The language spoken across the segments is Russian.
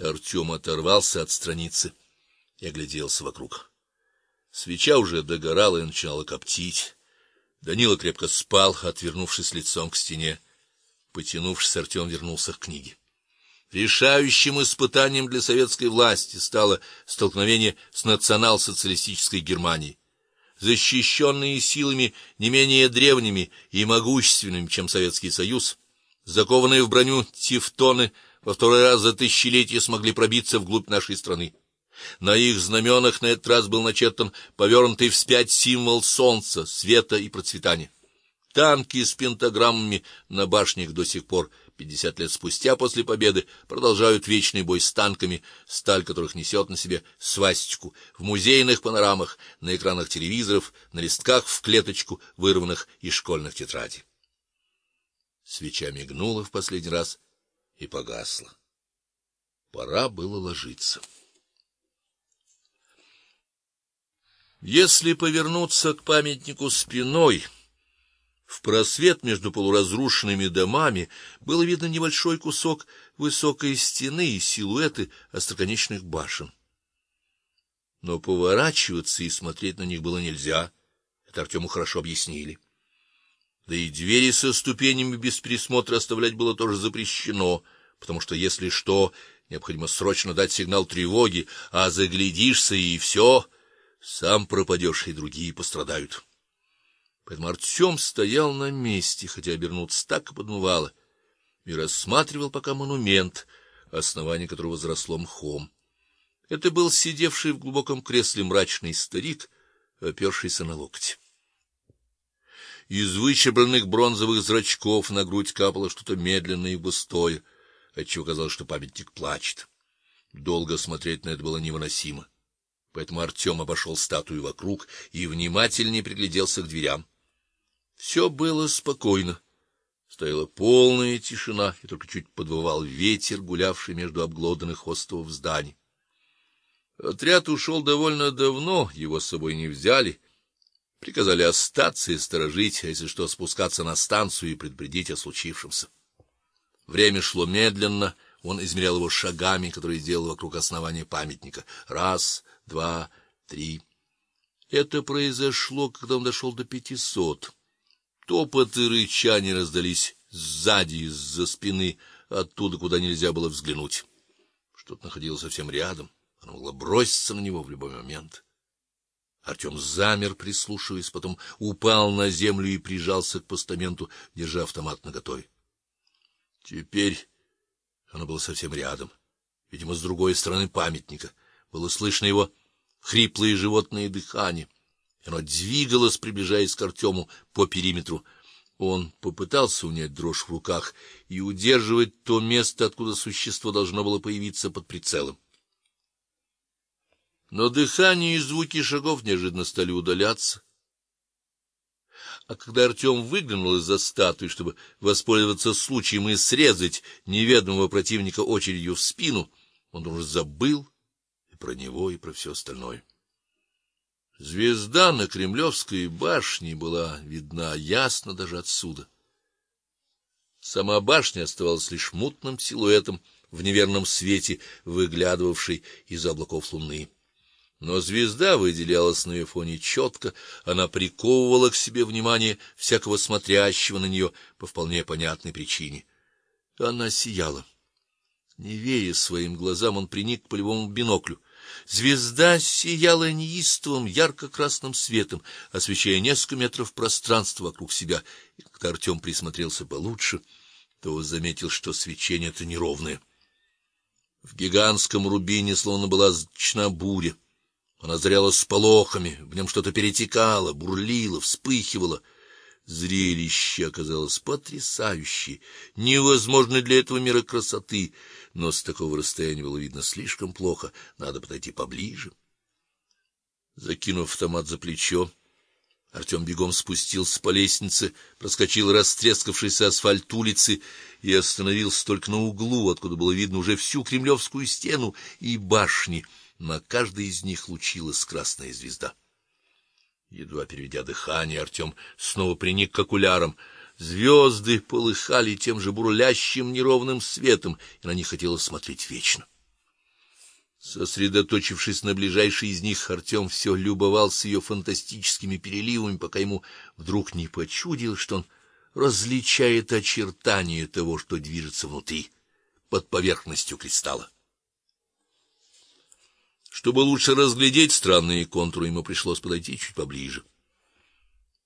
Артем оторвался от страницы и огляделся вокруг. Свеча уже догорала и начинала коптить. Данила крепко спал, отвернувшись лицом к стене. Потянувшись, Артем вернулся к книге. Решающим испытанием для советской власти стало столкновение с национал-социалистической Германией. Защищенные силами не менее древними и могущественными, чем Советский Союз, закованные в броню тевтоны во второй раз за тысячелетие смогли пробиться вглубь нашей страны. На их знаменах на этот раз был начертан повернутый вспять символ солнца, света и процветания. Танки с пентаграммами на башнях до сих пор, пятьдесят лет спустя после победы, продолжают вечный бой с танками, сталь которых несет на себе свастику в музейных панорамах, на экранах телевизоров, на листках в клеточку, вырванных из школьных тетрадей. Свеча мигнула в последний раз и погасла. Пора было ложиться. Если повернуться к памятнику спиной, в просвет между полуразрушенными домами было видно небольшой кусок высокой стены и силуэты остроконечных башен. Но поворачиваться и смотреть на них было нельзя. Это Артему хорошо объяснили. Да и двери со ступенями без присмотра оставлять было тоже запрещено, потому что если что, необходимо срочно дать сигнал тревоги, а заглядишься и все, сам пропадешь, и другие пострадают. Поэтому Артем стоял на месте, хотя обернуться так и подмывало, и рассматривал пока монумент, основание которого заросло мхом. Это был сидевший в глубоком кресле мрачный старик, опершийся на локоть. Из выщербленных бронзовых зрачков на грудь капало что-то медленное и густое, отчего казалось, что памятник плачет. Долго смотреть на это было невыносимо. Поэтому Артем обошел статую вокруг и внимательнее пригляделся к дверям. Все было спокойно. Стояла полная тишина, и только чуть подвывал ветер, гулявший между обглоданных остовов зданий. Отряд ушел довольно давно, его с собой не взяли. Приказали остаться и сторожить, а если что, спускаться на станцию и предупредить о случившемся. Время шло медленно, он измерял его шагами, которые сделал вокруг основания памятника. Раз, два, три. Это произошло, когда он дошел до пятисот. Топот и рычание раздались сзади, из-за спины, оттуда, куда нельзя было взглянуть. Что-то находилось совсем рядом, оно могло броситься на него в любой момент. Артем замер, прислушиваясь, потом упал на землю и прижался к постаменту, держа автомат наготове. Теперь оно было совсем рядом, видимо, с другой стороны памятника. Было слышно его хриплое животное дыхание. Оно двигалось, приближаясь к Артему по периметру. Он попытался унять дрожь в руках и удерживать то место, откуда существо должно было появиться под прицелом. Но дыхание и звуки шагов неожиданно стали удаляться. А когда Артем выглянул из-за статуи, чтобы воспользоваться случаем и срезать неведомого противника очередью в спину, он уже забыл и про него, и про все остальное. Звезда на Кремлевской башне была видна ясно даже отсюда. Сама башня оставалась лишь мутным силуэтом в неверном свете, выглядывавшей из облаков луны. Но звезда выделялась на ее фоне четко, она приковывала к себе внимание всякого смотрящего на нее по вполне понятной причине. Она сияла. Не веря своим глазам, он приник к полевому биноклю. Звезда сияла неистовым ярко-красным светом, освещая несколько метров пространства вокруг себя. И когда Артем присмотрелся получше, то заметил, что свечение это неровное. В гигантском рубине словно была зычна буря. Она зрела сполохами, в нем что-то перетекало, бурлило, вспыхивало. Зрелище оказалось потрясающее, невозможно для этого мира красоты, но с такого расстояния было видно слишком плохо, надо подойти поближе. Закинув автомат за плечо, Артем бегом спустился по лестнице, проскочил растрескавшийся асфальт улицы и остановился только на углу, откуда было видно уже всю Кремлевскую стену и башни. На каждой из них лучилась красная звезда. Едва переведя дыхание, Артем снова приник к окулярам. Звезды полыхали тем же бурлящим неровным светом, и на них хотелось смотреть вечно. Сосредоточившись на ближайшей из них, Артем все любовался ее фантастическими переливами, пока ему вдруг не почудилось, что он различает очертания того, что движется внутри, под поверхностью кристалла. Чтобы лучше разглядеть странные контуры, ему пришлось подойти чуть поближе.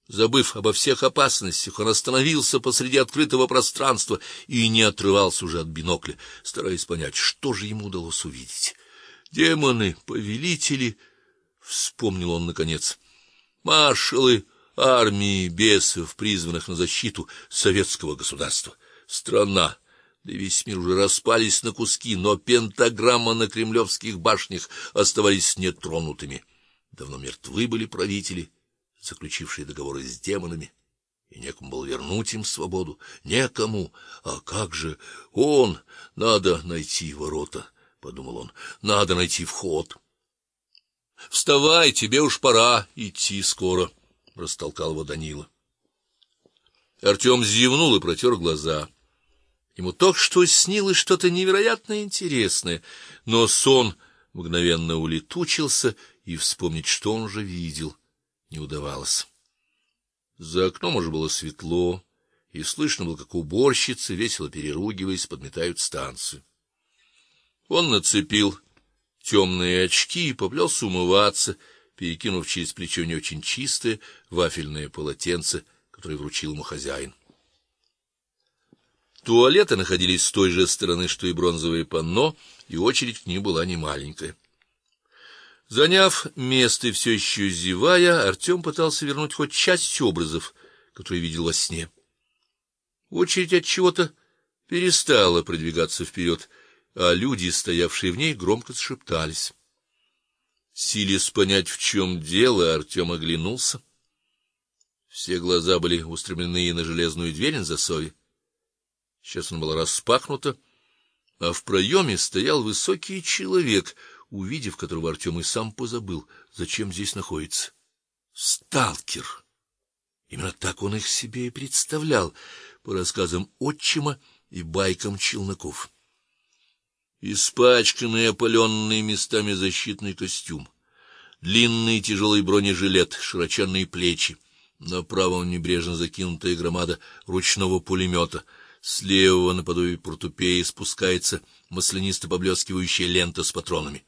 Забыв обо всех опасностях, он остановился посреди открытого пространства и не отрывался уже от бинокля, стараясь понять, что же ему удалось увидеть. Демоны, повелители, вспомнил он наконец. Маршалы армии бесов, призванных на защиту советского государства. Страна, да весь мир уже распались на куски, но пентаграмма на кремлевских башнях оставались нетронутыми. Давно мертвы были правители, заключившие договоры с демонами, и некому было вернуть им свободу, некому. А как же он? Надо найти ворота подумал он. Надо найти вход. Вставай, тебе уж пора идти скоро, растолкал его Данила. Артем зевнул и протер глаза. Ему только что снилось что-то невероятно интересное, но сон мгновенно улетучился, и вспомнить, что он уже видел, не удавалось. За окном уже было светло, и слышно было, как уборщицы, весело переругиваясь, подметают станцию. Он нацепил темные очки и поплелся умываться, перекинув через плечо не очень чистое вафельное полотенце, которое вручил ему хозяин. Туалеты находились с той же стороны, что и бронзовое панно, и очередь к ним была не маленькая. Заняв место все еще зевая, Артем пытался вернуть хоть часть образов, которые видел во сне. Очередь от чего-то перестала продвигаться вперед, а люди, стоявшие в ней, громко шептались. Силясь понять, в чем дело, Артем оглянулся. Все глаза были устремлены на железную дверь на засове. Сейчас она была распахнута, а в проеме стоял высокий человек, увидев которого Артем и сам позабыл, зачем здесь находится. Сталкер. Именно так он их себе и представлял по рассказам отчима и байкам Челноков испачканный опаленный местами защитный костюм, длинный тяжелый бронежилет, широченные плечи, на правом небрежно закинутая громада ручного пулемета, с левого наподобие портупеи спускается маслянисто поблескивающая лента с патронами.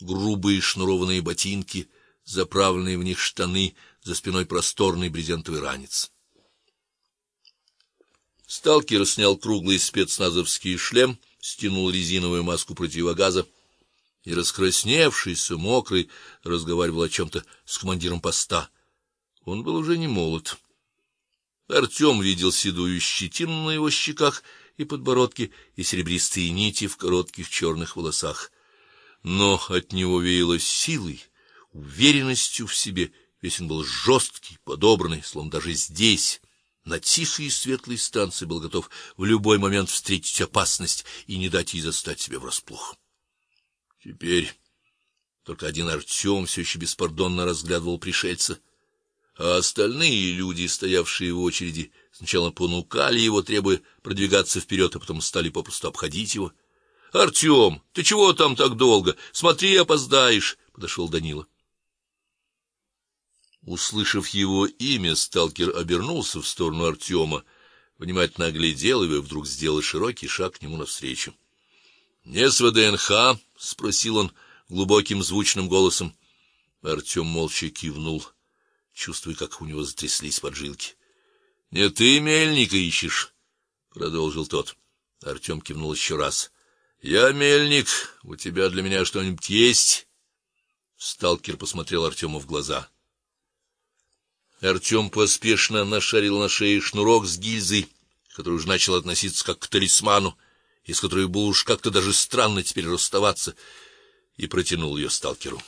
Грубые шнурованные ботинки, заправленные в них штаны, за спиной просторный брезентовый ранец. Сталкер снял круглый спецназовский шлем стянул резиновую маску противогаза и раскрасневшийся, мокрый, разговаривал о чем то с командиром поста. Он был уже не молод. Артем видел седую щетину на его щеках и подбородке и серебристые нити в коротких черных волосах. Но от него веяло силой, уверенностью в себе, весь он был жесткий, подобранный, словно даже здесь на тихой и светлой станции был готов в любой момент встретить опасность и не дать ей застать себя врасплох. Теперь только один Артем все еще беспардонно разглядывал пришельца, а остальные люди, стоявшие в очереди, сначала понукали его, требуя продвигаться вперед, а потом стали попросту обходить его. Артем, ты чего там так долго? Смотри, опоздаешь, подошел Данила. Услышав его имя, сталкер обернулся в сторону Артема, внимательно оглядел его и вдруг сделал широкий шаг к нему навстречу. "Не с ВДНХ?" спросил он глубоким звучным голосом. Артем молча кивнул, чувствуя, как у него затряслись поджилки. "Не ты мельника ищешь?" продолжил тот. Артем кивнул еще раз. "Я мельник. У тебя для меня что-нибудь есть?" Сталкер посмотрел Артему в глаза. Артем поспешно нашарил на шее шнурок с гильзой, который уже начал относиться как к талисману, из которой было уж как-то даже странно теперь расставаться, и протянул ее сталкеру.